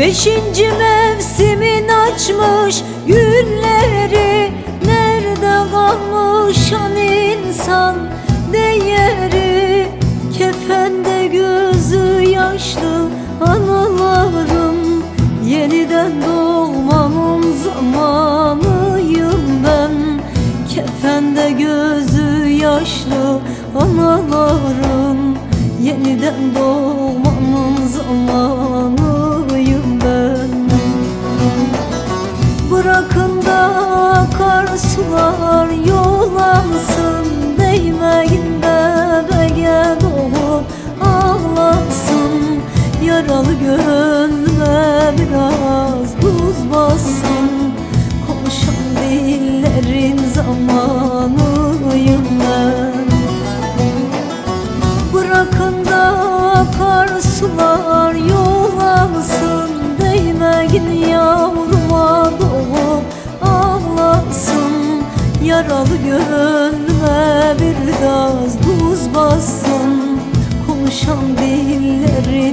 Beşinci mevsimin açmış gülleri Nerede kalmış an insan değeri? Kefende gözü yaşlı anılarım Yeniden doğmamın zamanıyım ben. Kefende gözü yaşlı analarım Yeniden doğmamın zamanıyım akarsular yol alsın Değmeyin bebeğe doğup ağlasın Yaralı gönlüme biraz buz bassın. Konuşan dillerin zamanıyım ben. Bırakın da akarsular yol alsın Değmeyin yavruma Yaralı gönlüme biraz buz bassın. Konuşan dillerin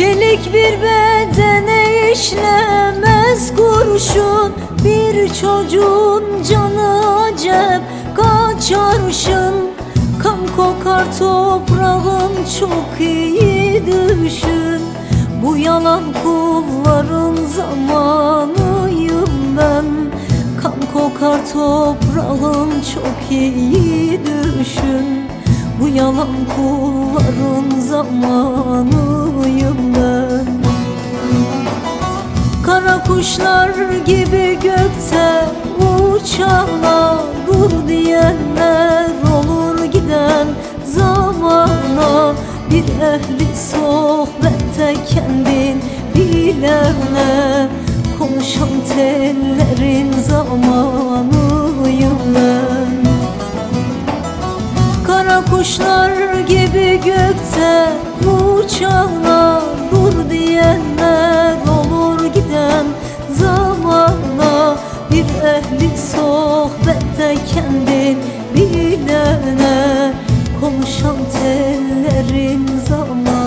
Çelik bir bedene işlemez kurşun. Bir çocuğun canı acep kaçarşın Kan kokar toprağın çok iyi düşün. Bu yalan kulların zamanıyım ben. Kan kokar toprağın çok iyi düşün. Bu yalan kulların zamanıyım kuşlar gibi gökte uçanlar Dur diyenler olur giden zamana. Bir ehli sohbette kendin bilene Konuşan tellerin zamanıyım ben Kara kuşlar gibi gökte uçanlar sen bilene Konuşan tellerin zaman